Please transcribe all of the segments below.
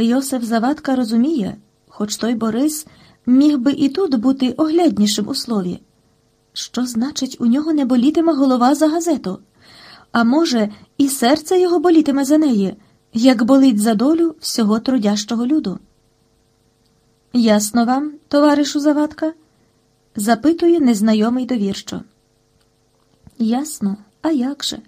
Йосиф Завадка розуміє, хоч той Борис міг би і тут бути огляднішим у слові. Що значить, у нього не болітиме голова за газету? А може, і серце його болітиме за неї, як болить за долю всього трудящого люду. Ясно вам, товаришу Завадка? запитує незнайомий довірчо. Ясно, а як же?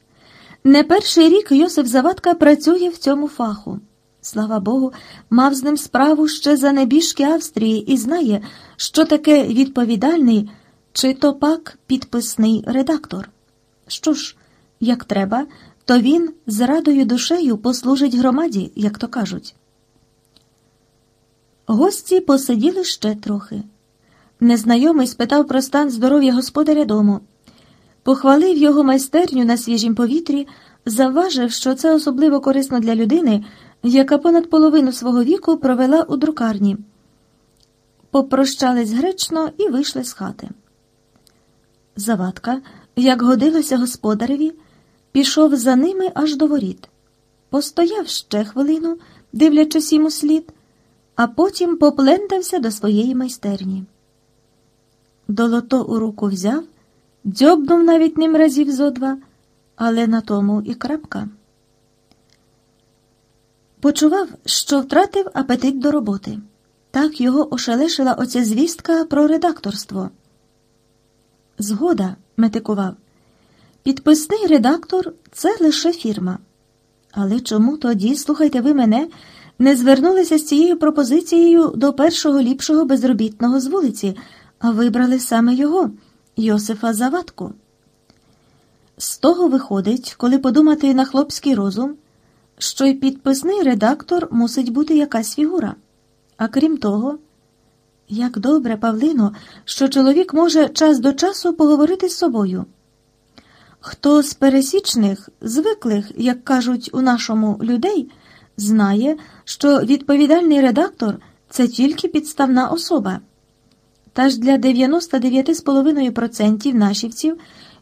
Не перший рік Йосиф Завадка працює в цьому фаху. Слава Богу, мав з ним справу ще за небіжки Австрії і знає, що таке відповідальний чи то пак підписний редактор. Що ж, як треба, то він з радою душею послужить громаді, як то кажуть. Гості посиділи ще трохи. Незнайомий спитав про стан здоров'я господаря дому, похвалив його майстерню на свіжім повітрі, завважив, що це особливо корисно для людини, яка понад половину свого віку провела у друкарні. Попрощались гречно і вийшли з хати. Завадка, як годилося господареві, пішов за ними аж до воріт. Постояв ще хвилину, дивлячись йому слід, а потім поплентався до своєї майстерні. Долото у руку взяв, дзьобнув навіть ним разів зо два, але на тому і крапка. Почував, що втратив апетит до роботи. Так його ошелешила оця звістка про редакторство. Згода, метикував. Підписний редактор це лише фірма. Але чому тоді, слухайте ви мене, не звернулися з цією пропозицією до першого ліпшого безробітного з вулиці, а вибрали саме його, Йосифа Завадку? З того виходить, коли подумати на хлопський розум, що й підписний редактор мусить бути якась фігура. А крім того, як добре, Павлино, що чоловік може час до часу поговорити з собою. Хто з пересічних, звиклих, як кажуть у нашому людей, знає, що відповідальний редактор це тільки підставна особа. Та ж для 99,5% нашівців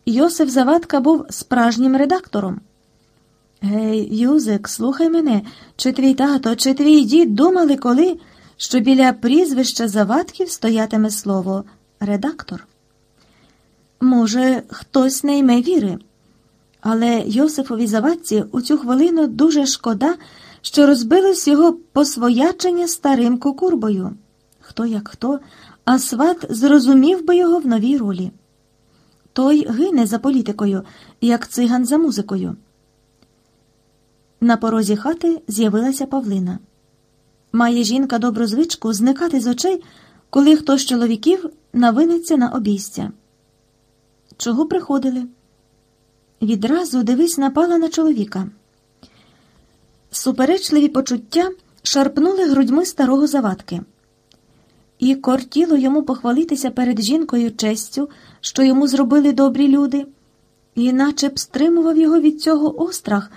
Йосиф Завадка був справжнім редактором. Гей, Юзик, слухай мене, чи твій тато, чи твій дід думали коли, що біля прізвища Завадків стоятиме слово редактор? Може, хтось не йме віри, але Йосифові Завадці у цю хвилину дуже шкода, що розбилось його посвоячення старим кукурбою. Хто як хто, а сват зрозумів би його в новій ролі. Той гине за політикою, як циган за музикою. На порозі хати з'явилася Павлина. Має жінка добру звичку зникати з очей, коли хтось з чоловіків навиниться на обійстя. Чого приходили? Відразу дивись напала на чоловіка. Суперечливі почуття шарпнули грудьми старого завадки, і кортіло йому похвалитися перед жінкою честю, що йому зробили добрі люди, і наче б стримував його від цього острах,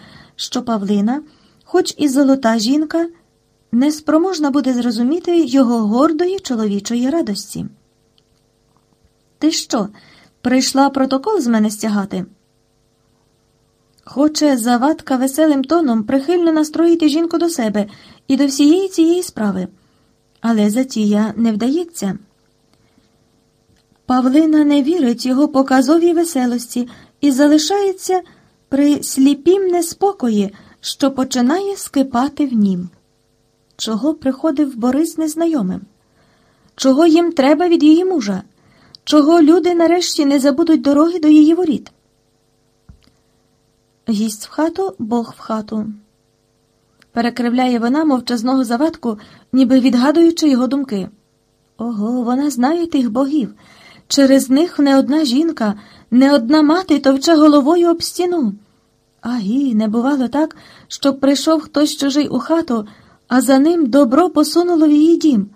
що Павлина, хоч і золота жінка, неспроможна буде зрозуміти його гордої чоловічої радості. Ти що, прийшла протокол з мене стягати? Хоче завадка веселим тоном прихильно настроїти жінку до себе і до всієї цієї справи, але затія не вдається. Павлина не вірить його показовій веселості і залишається при сліпім неспокої, що починає скипати в нім. Чого приходив Борис незнайомим? Чого їм треба від її мужа? Чого люди нарешті не забудуть дороги до її воріт? Гість в хату, Бог в хату. Перекривляє вона мовчазного завадку, ніби відгадуючи його думки. Ого, вона знає тих богів. Через них не одна жінка, не одна мати товче головою об стіну. Агі, не бувало так, щоб прийшов хтось чужий у хату, а за ним добро посунуло в її дім.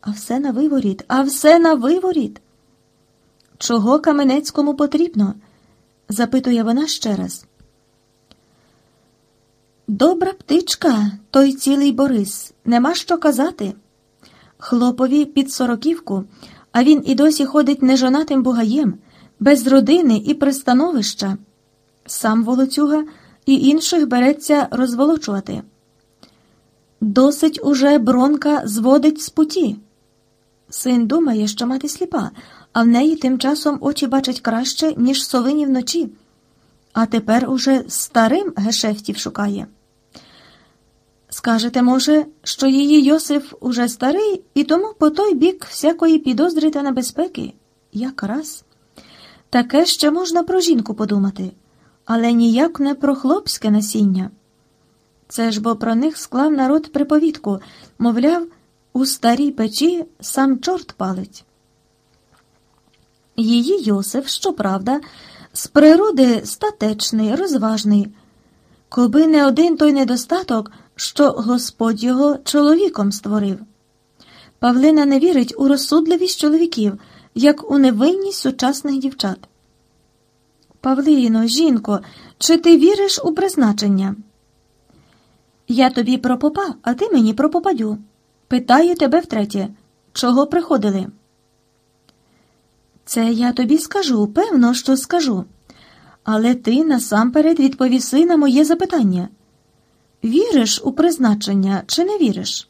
А все на виворіт, а все на виворіт. Чого Каменецькому потрібно? запитує вона ще раз. Добра птичка, той цілий Борис, нема що казати. Хлопові під сороківку, а він і досі ходить нежонатим бугаєм, без родини і пристановища. Сам волоцюга і інших береться розволочувати. Досить уже бронка зводить з путі. Син думає, що мати сліпа, а в неї тим часом очі бачать краще, ніж совині вночі, а тепер уже старим гешефтів шукає. Скажете, може, що її Йосиф уже старий, і тому по той бік всякої підозри та небезпеки. Якраз. Таке ще можна про жінку подумати, але ніяк не про хлопське насіння. Це ж бо про них склав народ приповідку, мовляв, у старій печі сам чорт палить. Її Йосиф, щоправда, з природи статечний, розважний, коби не один той недостаток, що Господь його чоловіком створив. Павлина не вірить у розсудливість чоловіків, як у невинність сучасних дівчат. Павлино, жінко, чи ти віриш у призначення? Я тобі про попа, а ти мені про попадю. Питаю тебе втретє, чого приходили? Це я тобі скажу, певно, що скажу. Але ти насамперед відповіси на моє запитання. Віриш у призначення чи не віриш?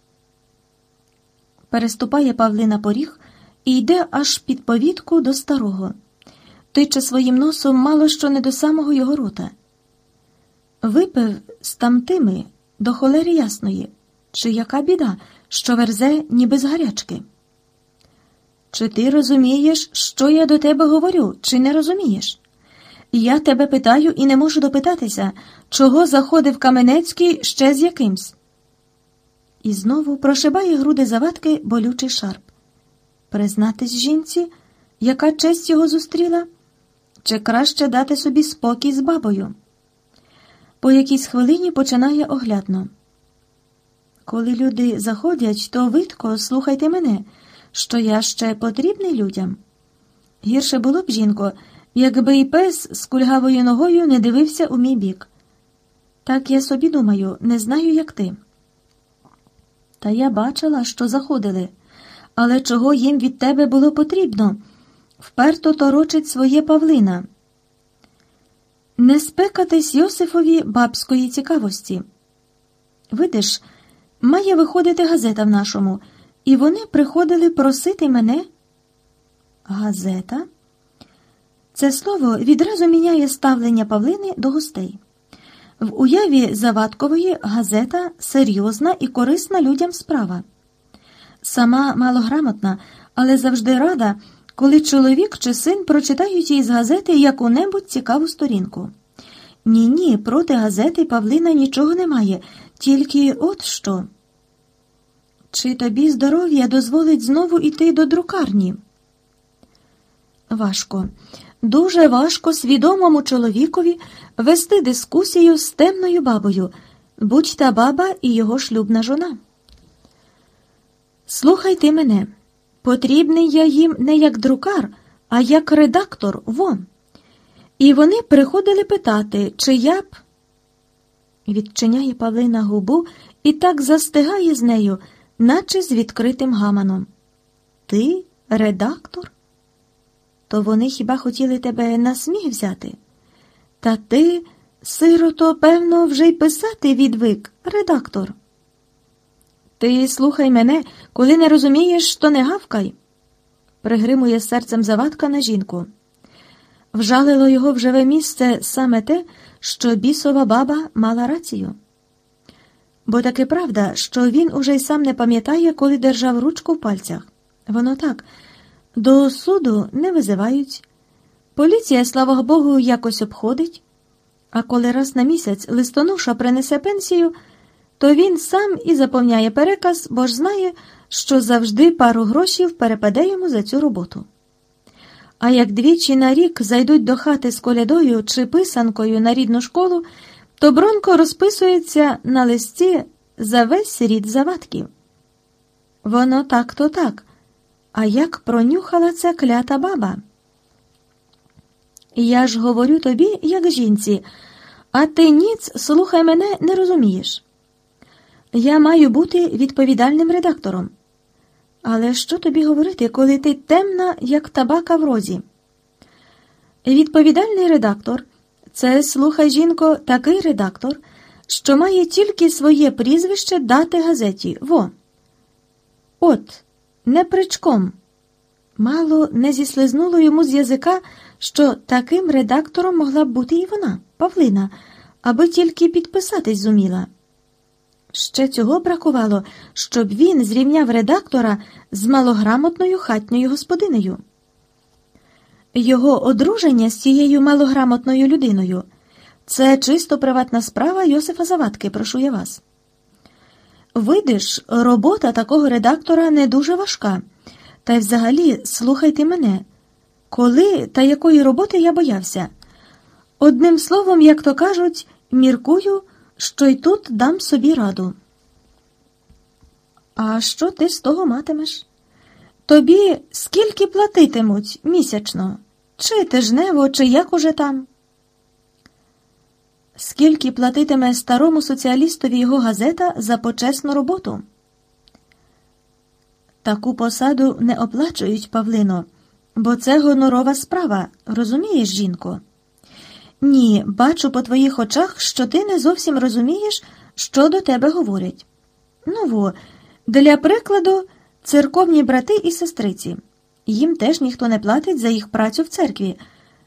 Переступає Павлина поріг і йде аж під повітку до старого, тиче своїм носом мало що не до самого його рота. Випив з тамтими до холери ясної, чи яка біда, що верзе ніби з гарячки. Чи ти розумієш, що я до тебе говорю, чи не розумієш? Я тебе питаю і не можу допитатися, чого заходив Каменецький ще з якимсь. І знову прошибає груди завадки болючий шарп. Признатись жінці, яка честь його зустріла, чи краще дати собі спокій з бабою. По якійсь хвилині починає оглядно. Коли люди заходять, то видко слухайте мене, що я ще потрібний людям. Гірше було б, жінко, якби і пес з кульгавою ногою не дивився у мій бік. Так я собі думаю, не знаю, як ти. Та я бачила, що заходили, але чого їм від тебе було потрібно? Вперто торочить своє Павлина. Не спекатись Йосифові бабської цікавості. Видиш, має виходити газета в нашому, і вони приходили просити мене. Газета? Це слово відразу міняє ставлення Павлини до гостей. В уяві Завадкової газета серйозна і корисна людям справа. Сама малограмотна, але завжди рада, коли чоловік чи син прочитають їй з газети яку-небудь цікаву сторінку. Ні, ні, проти газети Павлина нічого немає, тільки от що. Чи тобі здоров'я дозволить знову йти до друкарні? Важко. Дуже важко свідомому чоловікові вести дискусію з темною бабою, будь та баба і його шлюбна жона. Слухай ти мене. Потрібний я їм не як друкар, а як редактор вон. І вони приходили питати, чи я б. Відчиняє Павлина губу і так застигає з нею, наче з відкритим гаманом. Ти редактор? То вони хіба хотіли тебе на сміх взяти? Та ти, сирото, певно, вже й писати відвик, редактор. Ти слухай мене, коли не розумієш, то не гавкай, пригримує серцем завадка на жінку. Вжалило його в живе місце саме те, що бісова баба мала рацію. Бо таки правда, що він уже й сам не пам'ятає, коли держав ручку в пальцях. Воно так. До суду не визивають. Поліція, слава Богу, якось обходить. А коли раз на місяць листоноша принесе пенсію, то він сам і заповняє переказ, бо ж знає, що завжди пару грошів перепаде йому за цю роботу. А як двічі на рік зайдуть до хати з колядою чи писанкою на рідну школу, то Бронко розписується на листі за весь рід завадків. Воно так то так. А як пронюхала ця клята баба? Я ж говорю тобі, як жінці, а ти ніц, слухай мене, не розумієш. Я маю бути відповідальним редактором. Але що тобі говорити, коли ти темна, як табака в розі? Відповідальний редактор це, слухай, жінко, такий редактор, що має тільки своє прізвище дати газеті. Во. От, не причком. Мало не зіслизнуло йому з язика, що таким редактором могла б бути і вона, Павлина, аби тільки підписатись зуміла. Ще цього бракувало, щоб він зрівняв редактора з малограмотною хатньою господинею. Його одруження з цією малограмотною людиною це чисто приватна справа Йосифа Завадки, прошу я вас. Видиш, робота такого редактора не дуже важка. Та й взагалі слухайте мене, коли та якої роботи я боявся. Одним словом, як то кажуть, міркую, що й тут дам собі раду. А що ти з того матимеш? Тобі скільки платитимуть місячно? Чи тижнево, чи як уже там? Скільки платитиме старому соціалістові його газета за почесну роботу? Таку посаду не оплачують, Павлино, бо це гонорова справа, розумієш, жінко? Ні, бачу по твоїх очах, що ти не зовсім розумієш, що до тебе говорять. Ну во, для прикладу, церковні брати і сестриці. Їм теж ніхто не платить за їх працю в церкві.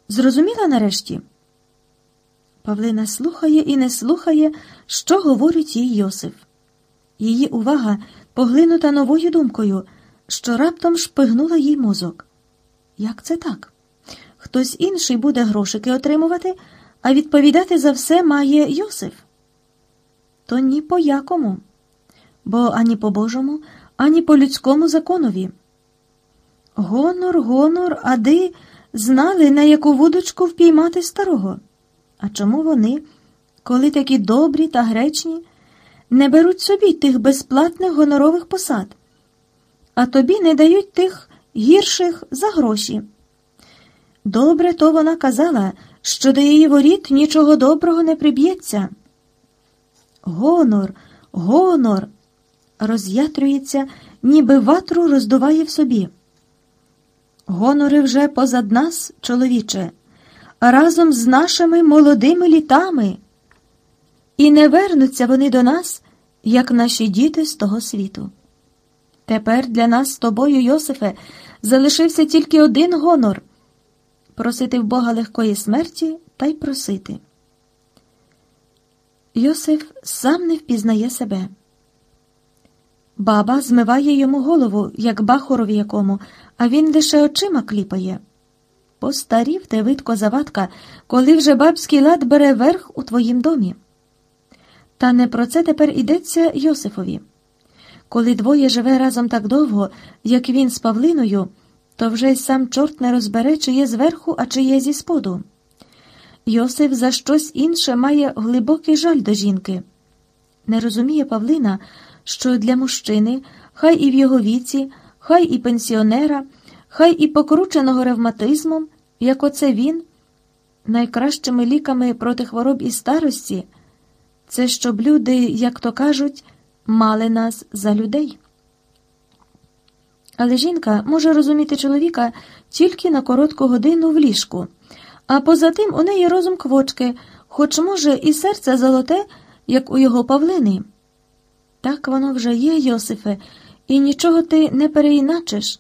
Зрозуміла нарешті? Павлина слухає і не слухає, що говорить їй Йосиф. Її увага поглинута новою думкою, що раптом шпигнула їй мозок. Як це так? Хтось інший буде грошики отримувати, а відповідати за все має Йосиф? То ні по якому, бо ані по Божому, ані по людському законові. Гонор, гонор, ади знали, на яку вудочку впіймати старого. А чому вони, коли такі добрі та гречні, не беруть собі тих безплатних гонорових посад, а тобі не дають тих гірших за гроші? Добре то вона казала, що до її воріт нічого доброго не приб'ється. Гонор, гонор, роз'ятрюється, ніби ватру роздуває в собі. Гонори вже позад нас, чоловіче, разом з нашими молодими літами, і не вернуться вони до нас, як наші діти з того світу. Тепер для нас з тобою, Йосифе, залишився тільки один гонор просити в Бога легкої смерті та й просити. Йосиф сам не впізнає себе. Баба змиває йому голову, як бахорові якому, а він лише очима кліпає. Постарів те видко завадка, коли вже бабський лад бере верх у твоїм домі. Та не про це тепер ідеться Йосифові. Коли двоє живе разом так довго, як він з Павлиною, то вже й сам чорт не розбере, чи є зверху, а чи є зі споду. Йосиф за щось інше має глибокий жаль до жінки. Не розуміє Павлина, що для мужчини, хай і в його віці, хай і пенсіонера, хай і покрученого ревматизмом, як оце він, найкращими ліками проти хвороб і старості, це щоб люди, як то кажуть, мали нас за людей. Але жінка може розуміти чоловіка тільки на коротку годину в ліжку, а поза тим у неї розум квочки, хоч, може, і серце золоте, як у його павлини. Так воно вже є, Йосифе, і нічого ти не переіначиш,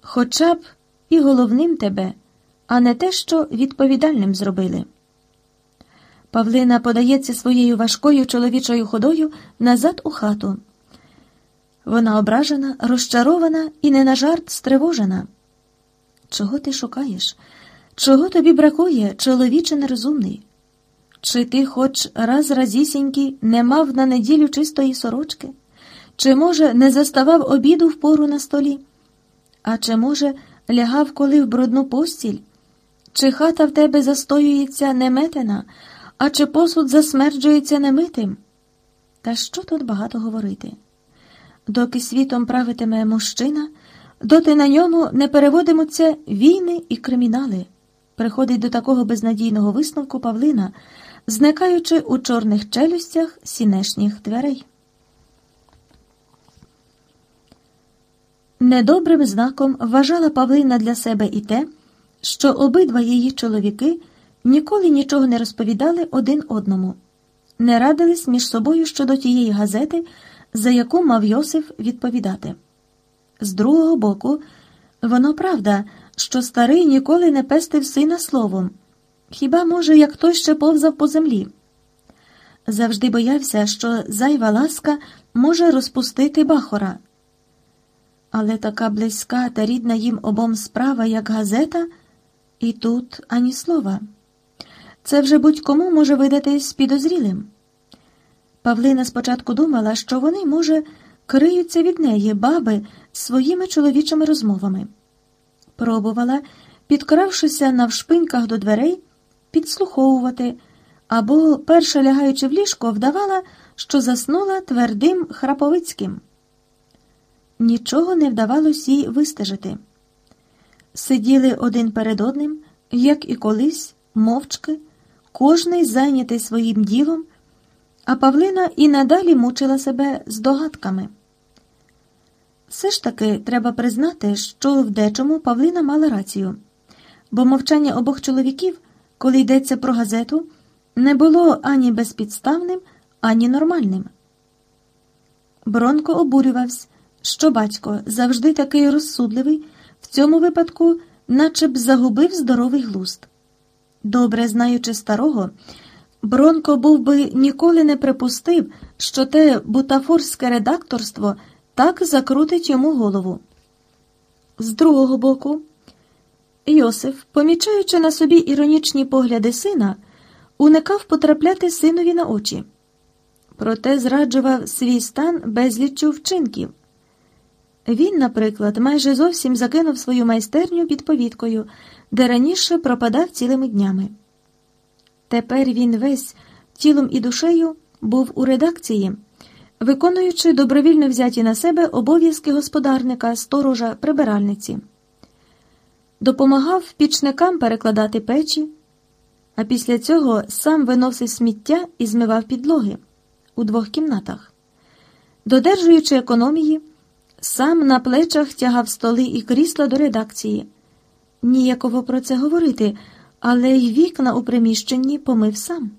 хоча б і головним тебе, а не те, що відповідальним зробили. Павлина подається своєю важкою чоловічою ходою назад у хату. Вона ображена, розчарована і не на жарт стривожена. Чого ти шукаєш? Чого тобі бракує, чоловіче нерозумний? Чи ти хоч раз разісінький не мав на неділю чистої сорочки? Чи, може, не заставав обіду в пору на столі? А чи, може, лягав коли в брудну постіль? Чи хата в тебе застоюється неметена, а чи посуд засмерджується немитим? Та що тут багато говорити? Доки світом правитиме мужчина, доти на ньому не переводимуться війни і кримінали. Приходить до такого безнадійного висновку Павлина, зникаючи у чорних челюстях сінешніх дверей. Недобрим знаком вважала Павлина для себе і те, що обидва її чоловіки ніколи нічого не розповідали один одному, не радились між собою щодо тієї газети, за яку мав Йосиф відповідати. З другого боку, воно правда, що старий ніколи не пестив сина словом, хіба, може, як той ще повзав по землі. Завжди боявся, що зайва ласка може розпустити бахора. Але така близька та рідна їм обом справа, як газета, і тут ані слова. Це вже будь-кому може видатись підозрілим. Павлина спочатку думала, що вони, може, криються від неї, баби, своїми чоловічими розмовами. Пробувала, підкравшися навшпиньках до дверей, підслуховувати, або, перша лягаючи в ліжко, вдавала, що заснула твердим храповицьким. Нічого не вдавалось їй вистежити. Сиділи один перед одним, як і колись, мовчки, кожний зайнятий своїм ділом, а Павлина і надалі мучила себе здогадками. Все ж таки треба признати, що в дечому Павлина мала рацію, бо мовчання обох чоловіків, коли йдеться про газету, не було ані безпідставним, ані нормальним. Бронко обурювався, що батько завжди такий розсудливий, в цьому випадку, наче б загубив здоровий глузд. Добре знаючи старого, Бронко був би ніколи не припустив, що те бутафорське редакторство так закрутить йому голову. З другого боку, Йосиф, помічаючи на собі іронічні погляди сина, уникав потрапляти синові на очі, проте зраджував свій стан безліччю вчинків. Він, наприклад, майже зовсім закинув свою майстерню під повідкою, де раніше пропадав цілими днями. Тепер він весь тілом і душею був у редакції, виконуючи добровільно взяті на себе обов'язки господарника, сторожа, прибиральниці, допомагав пічникам перекладати печі, а після цього сам виносив сміття і змивав підлоги у двох кімнатах, додержуючи економії. Сам на плечах тягав столи і крісла до редакції. Ніяково про це говорити, але й вікна у приміщенні помив сам.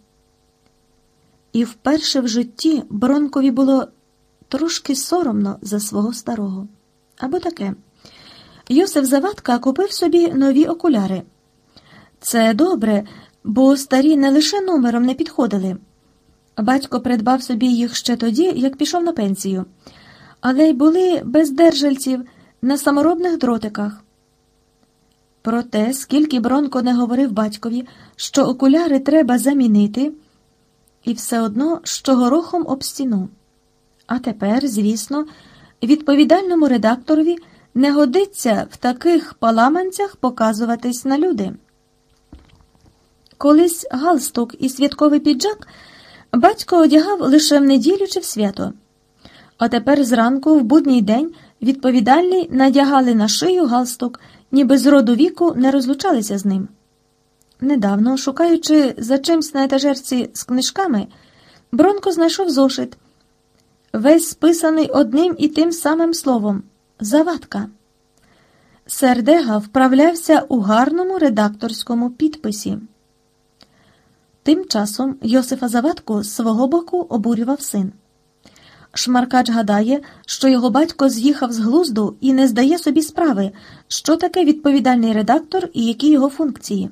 І вперше в житті Бронкові було трошки соромно за свого старого. Або таке. Йосиф Завадка купив собі нові окуляри. Це добре, бо старі не лише номером не підходили. Батько придбав собі їх ще тоді, як пішов на пенсію але й були без держальців на саморобних дротиках. Проте, скільки Бронко не говорив батькові, що окуляри треба замінити, і все одно що горохом об стіну. А тепер, звісно, відповідальному редакторові не годиться в таких паламанцях показуватись на люди. Колись галстук і святковий піджак батько одягав лише в неділю чи в свято. А тепер зранку, в будній день, відповідальні надягали на шию галстук, ніби з роду віку не розлучалися з ним. Недавно, шукаючи за чимсь на етажерці з книжками, Бронко знайшов зошит, весь списаний одним і тим самим словом завадка. Сердега вправлявся у гарному редакторському підписі. Тим часом Йосифа Завадку з свого боку обурював син. Шмаркач гадає, що його батько з'їхав з глузду і не здає собі справи, що таке відповідальний редактор і які його функції.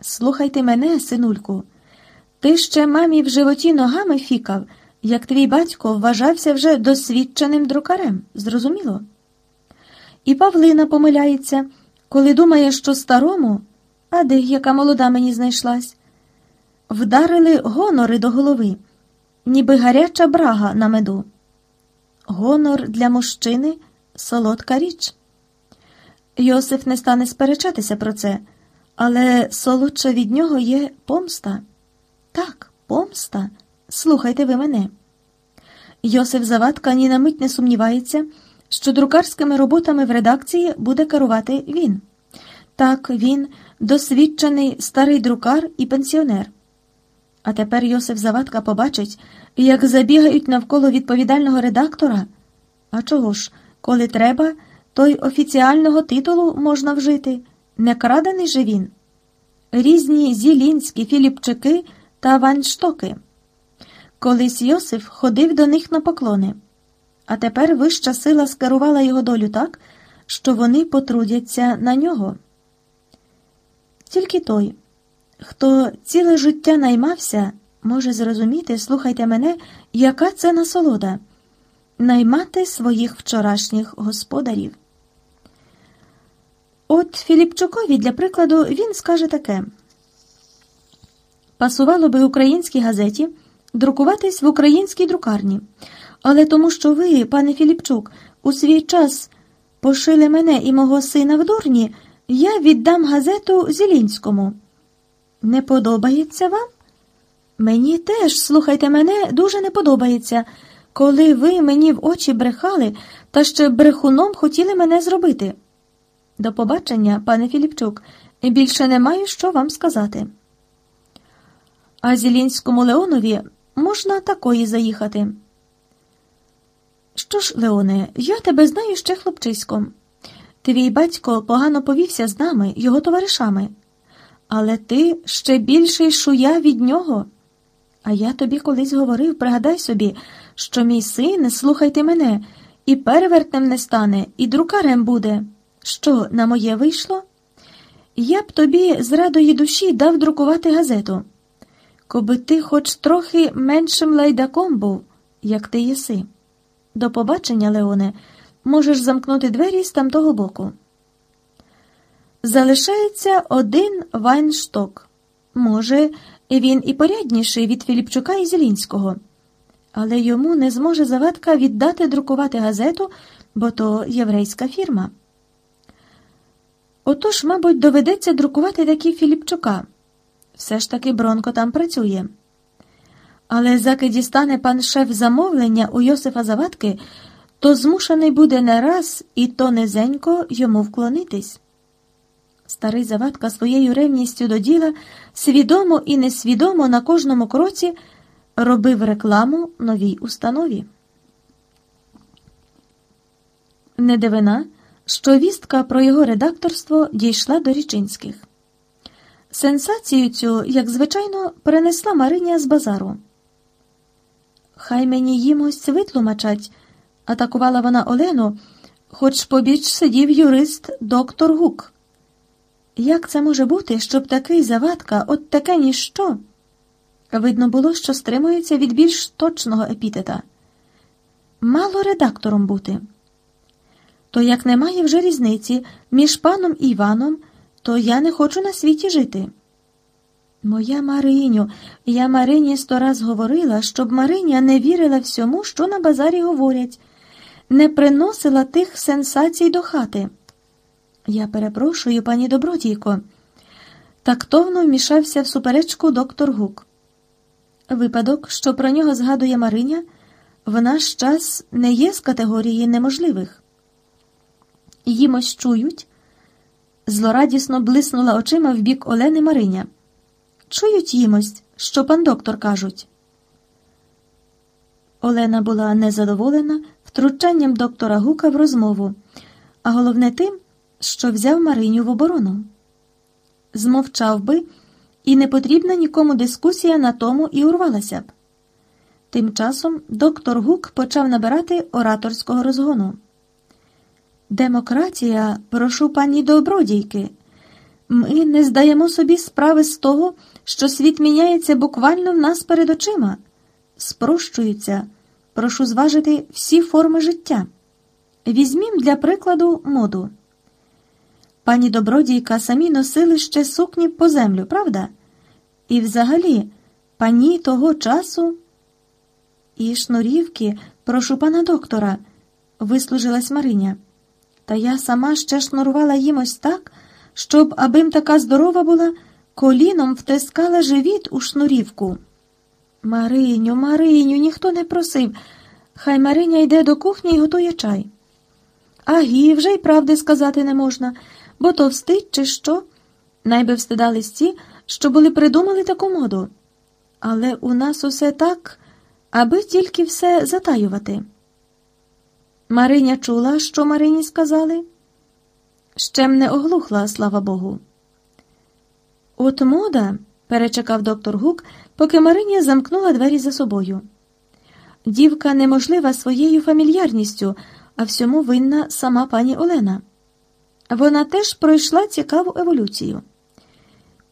Слухайте мене, синульку, ти ще мамі в животі ногами фікав, як твій батько вважався вже досвідченим друкарем, зрозуміло? І Павлина помиляється, коли думає, що старому, а де яка молода мені знайшлась, вдарили гонори до голови ніби гаряча брага на меду. Гонор для мужчини солодка річ. Йосиф не стане сперечатися про це, але солодша від нього є помста. Так, помста. Слухайте ви мене. Йосиф Завадка ні на мить не сумнівається, що друкарськими роботами в редакції буде керувати він. Так, він досвідчений старий друкар і пенсіонер. А тепер Йосиф Завадка побачить, як забігають навколо відповідального редактора. А чого ж, коли треба, то й офіціального титулу можна вжити. Не крадений же він. Різні Зілінські, Філіпчики та Ванштоки. Колись Йосиф ходив до них на поклони, а тепер вища сила скерувала його долю так, що вони потрудяться на нього. Тільки той, хто ціле життя наймався, може зрозуміти, слухайте мене, яка це насолода наймати своїх вчорашніх господарів. От Філіпчукові, для прикладу, він скаже таке: пасувало би українській газеті друкуватись в українській друкарні, але тому, що ви, пане Філіпчук, у свій час пошили мене і мого сина в дурні, я віддам газету Зілінському. Не подобається вам? Мені теж, слухайте мене, дуже не подобається, коли ви мені в очі брехали та ще брехуном хотіли мене зробити. До побачення, пане Філіпчук, більше не маю що вам сказати. А Зілінському Леонові можна такої заїхати. Що ж, Леоне, я тебе знаю ще хлопчиськом. Твій батько погано повівся з нами, його товаришами, але ти ще більший шуя від нього. А я тобі колись говорив, пригадай собі, що мій син, слухайте мене, і перевертнем не стане, і друкарем буде. Що, на моє вийшло? Я б тобі з радої душі дав друкувати газету, коби ти хоч трохи меншим лайдаком був, як ти єси. До побачення, Леоне, можеш замкнути двері з тамтого боку. Залишається один Вайншток. Може, він і порядніший від Філіпчука і Зілінського, але йому не зможе завадка віддати друкувати газету, бо то єврейська фірма. Отож, мабуть, доведеться друкувати такі Філіпчука. Все ж таки Бронко там працює. Але заки дістане пан шеф замовлення у Йосифа Завадки, то змушений буде не раз і то низенько йому вклонитись. Старий Завадка своєю ревністю до діла свідомо і несвідомо на кожному кроці робив рекламу новій установі. Не дивина, що вістка про його редакторство дійшла до Річинських. Сенсацію цю, як звичайно, перенесла Мариня з базару. Хай мені їм ось витлумачать, атакувала вона Олену, хоч побіч сидів юрист доктор Гук. Як це може бути, щоб такий завадка, от таке ніщо? Видно було, що стримується від більш точного епітета. Мало редактором бути. То як немає вже різниці між паном і Іваном, то я не хочу на світі жити. Моя Мариню, я Марині сто раз говорила, щоб Мариня не вірила всьому, що на базарі говорять, не приносила тих сенсацій до хати. Я перепрошую, пані добродійко. Тактовно вмішався в суперечку доктор Гук. Випадок, що про нього згадує Мариня, в наш час не є з категорії неможливих. Їмось чують. Злорадісно блиснула очима в бік Олени Мариня. Чують їмось, що пан доктор кажуть. Олена була незадоволена втручанням доктора Гука в розмову, а головне тим, що взяв Мариню в оборону. Змовчав би, і не потрібна нікому дискусія на тому і урвалася б. Тим часом доктор Гук почав набирати ораторського розгону. Демократія, прошу пані добродійки. Ми не здаємо собі справи з того, що світ міняється буквально в нас перед очима, спрощується, прошу зважити всі форми життя. Візьмім для прикладу моду. Пані добродійка самі носили ще сукні по землю, правда? І взагалі, пані того часу і шнурівки, прошу пана доктора, вислужилась Мариня. Та я сама ще шнурувала їм ось так, щоб, абим така здорова була, коліном втискала живіт у шнурівку. Мариню, Мариню, ніхто не просив. Хай Мариня йде до кухні і готує чай. А гі, вже й правди сказати не можна бо товстить, чи що. Найби встидались ті, що були придумали таку моду. Але у нас усе так, аби тільки все затаювати. Мариня чула, що Марині сказали? Ще м не оглухла, слава Богу. От мода, перечекав доктор Гук, поки Мариня замкнула двері за собою. дівка неможлива своєю фамільярністю, а всьому винна сама пані Олена. Вона теж пройшла цікаву еволюцію.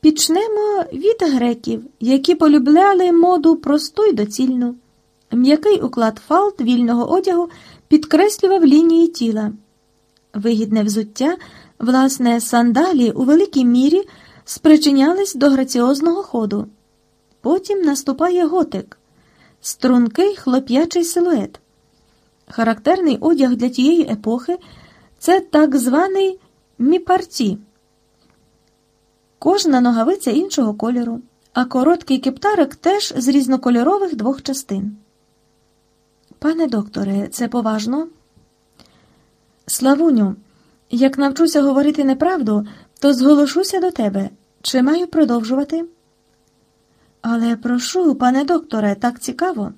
Підчнемо від греків, які полюбляли моду просту й доцільну. М'який уклад фалт вільного одягу підкреслював лінії тіла. Вигідне взуття, власне, сандалі у великій мірі спричинялись до граціозного ходу. Потім наступає готик, стрункий хлоп'ячий силует. Характерний одяг для тієї епохи це так званий міпарті. Кожна ногавиця іншого кольору, а короткий кептарик теж з різнокольорових двох частин. Пане докторе, це поважно? Славуню, як навчуся говорити неправду, то зголошуся до тебе. Чи маю продовжувати? Але прошу, пане докторе, так цікаво.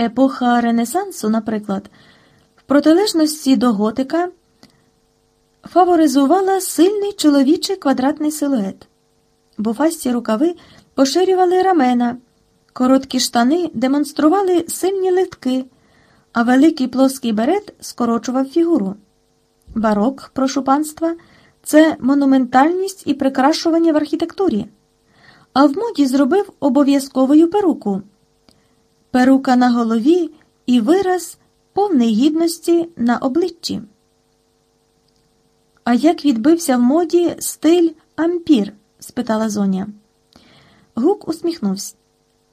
Епоха Ренесансу, наприклад, в протилежності до готика фаворизувала сильний чоловічий квадратний силует. Буфасті рукави поширювали рамена, короткі штани демонстрували сильні литки, а великий плоский берет скорочував фігуру. Барок, прошу панства, це монументальність і прикрашування в архітектурі, а в моді зробив обов'язковою перуку. Перука на голові і вираз повний гідності на обличчі. А як відбився в моді стиль ампір? спитала зоня. Гук усміхнувся.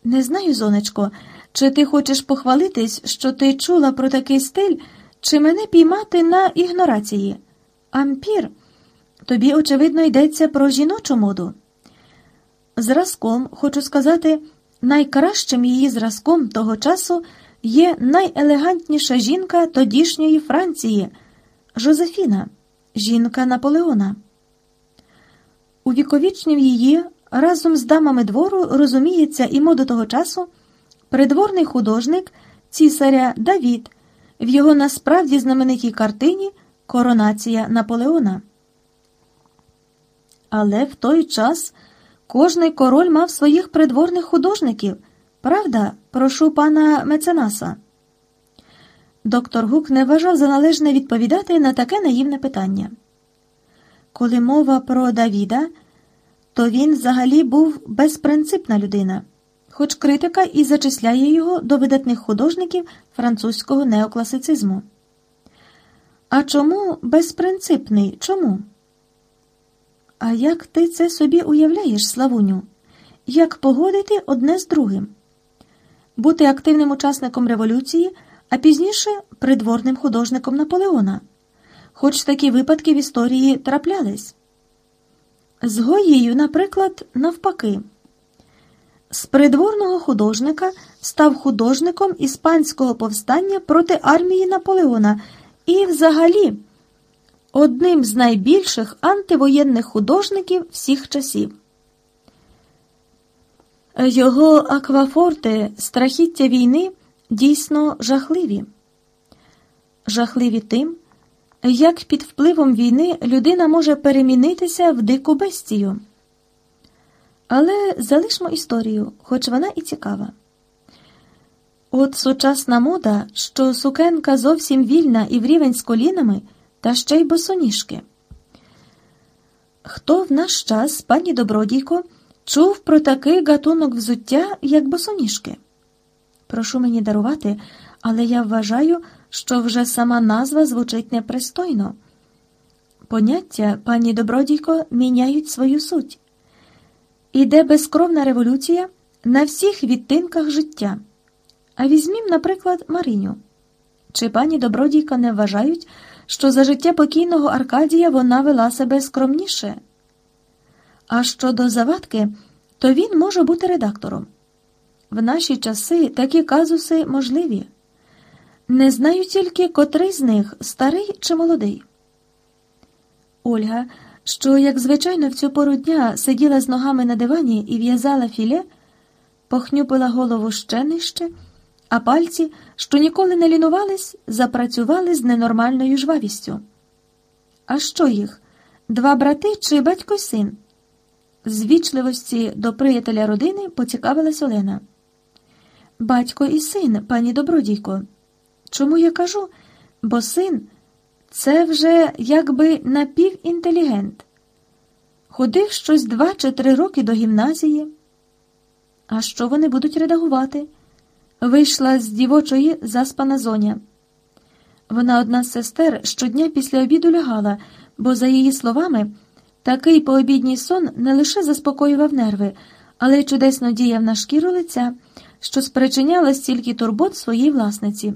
Не знаю, зонечко, чи ти хочеш похвалитись, що ти чула про такий стиль, чи мене піймати на ігнорації? Ампір, тобі, очевидно, йдеться про жіночу моду. Зразком, хочу сказати, найкращим її зразком того часу є найелегантніша жінка тодішньої Франції Жозефіна жінка Наполеона. Увіковічнив її разом з дамами двору розуміється і моду того часу придворний художник цісаря Давід в його насправді знаменитій картині Коронація Наполеона. Але в той час кожний король мав своїх придворних художників. Правда, прошу пана Меценаса. Доктор Гук не вважав за належне відповідати на таке наївне питання. Коли мова про Давіда, то він взагалі був безпринципна людина, хоч критика і зачисляє його до видатних художників французького неокласицизму. А чому безпринципний? Чому? А як ти це собі уявляєш, Славуню? Як погодити одне з другим? Бути активним учасником революції? А пізніше придворним художником Наполеона, хоч такі випадки в історії траплялись. З Гоєю, наприклад, навпаки. З придворного художника став художником іспанського повстання проти армії Наполеона і, взагалі, одним з найбільших антивоєнних художників всіх часів. Його аквафорти страхіття війни дійсно жахливі. Жахливі тим, як під впливом війни людина може перемінитися в дику бестію. Але залишмо історію, хоч вона і цікава. От сучасна мода, що сукенка зовсім вільна і в рівень з колінами, та ще й босоніжки. Хто в наш час, пані Добродійко, чув про такий гатунок взуття, як босоніжки? Прошу мені дарувати, але я вважаю, що вже сама назва звучить непристойно. Поняття, пані Добродійко, міняють свою суть. Іде безкровна революція на всіх відтинках життя. А візьмім, наприклад, Мариню. Чи пані Добродійка не вважають, що за життя покійного Аркадія вона вела себе скромніше? А щодо завадки, то він може бути редактором. В наші часи такі казуси можливі. Не знаю тільки, котрий з них старий чи молодий. Ольга, що, як звичайно, в цю пору дня сиділа з ногами на дивані і в'язала філе, похнюпила голову ще нижче, а пальці, що ніколи не лінувались, запрацювали з ненормальною жвавістю. А що їх? Два брати чи батько син? З вічливості до приятеля родини поцікавилась Олена. Батько і син, пані добродійко. Чому я кажу? Бо син це вже якби напівінтелігент. Ходив щось два чи три роки до гімназії. А що вони будуть редагувати? Вийшла з дівочої заспана зоня. Вона одна з сестер щодня після обіду лягала, бо, за її словами, такий пообідній сон не лише заспокоював нерви, але й чудесно діяв на шкіру лиця, що спричиняла стільки турбот своїй власниці.